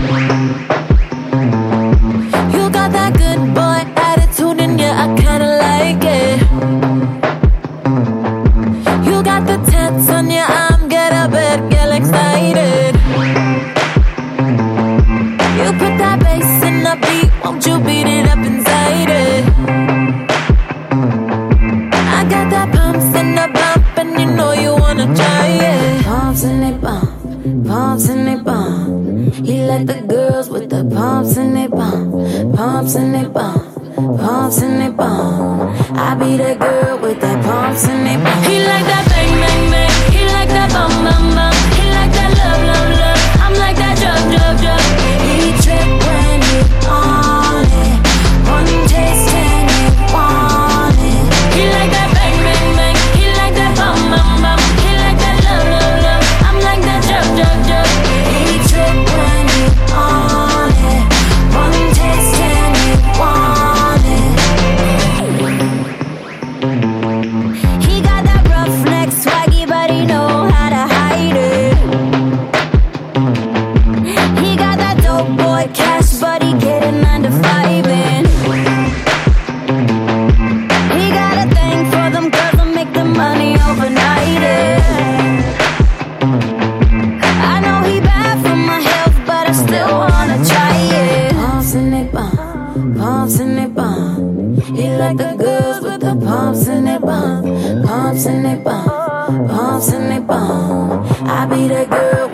You got that good boy attitude and yeah, I kinda like it. You got the tats on your arm, get a bit, get excited. You put that bass in the beat, won't you beat it up inside it? I got that pumps and they bump, and you know you wanna try it pumps and they bump. He like the girls with the pumps and they bump, pumps and they bump. Pumps and they bump. I be that girl with the pumps and they boy buddy but he get a nine to five in. He got a thing for them girls that make the money overnight. yeah. I know he bad for my health, but I still wanna try it. Pumps and they bump, pumps and they bump. He like the girls with the pumps and they bump, pumps and they bump, pumps and they bump. I be that girl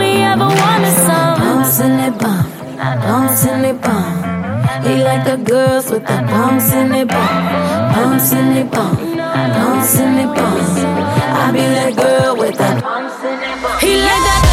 he ever want is some pumps and they bump, pumps and they bump. He like the girls with the pumps in they bump, pumps and they bump, pumps and they bump. I be that girl with the pumps and they bump. He like that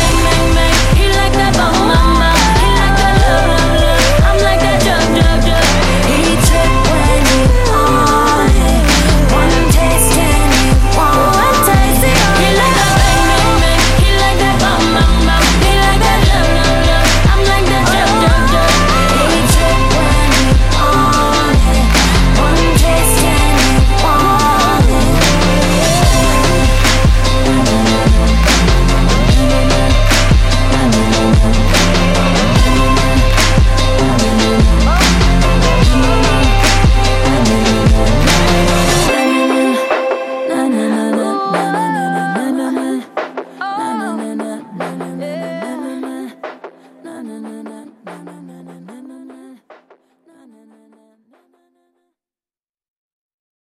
na na na na.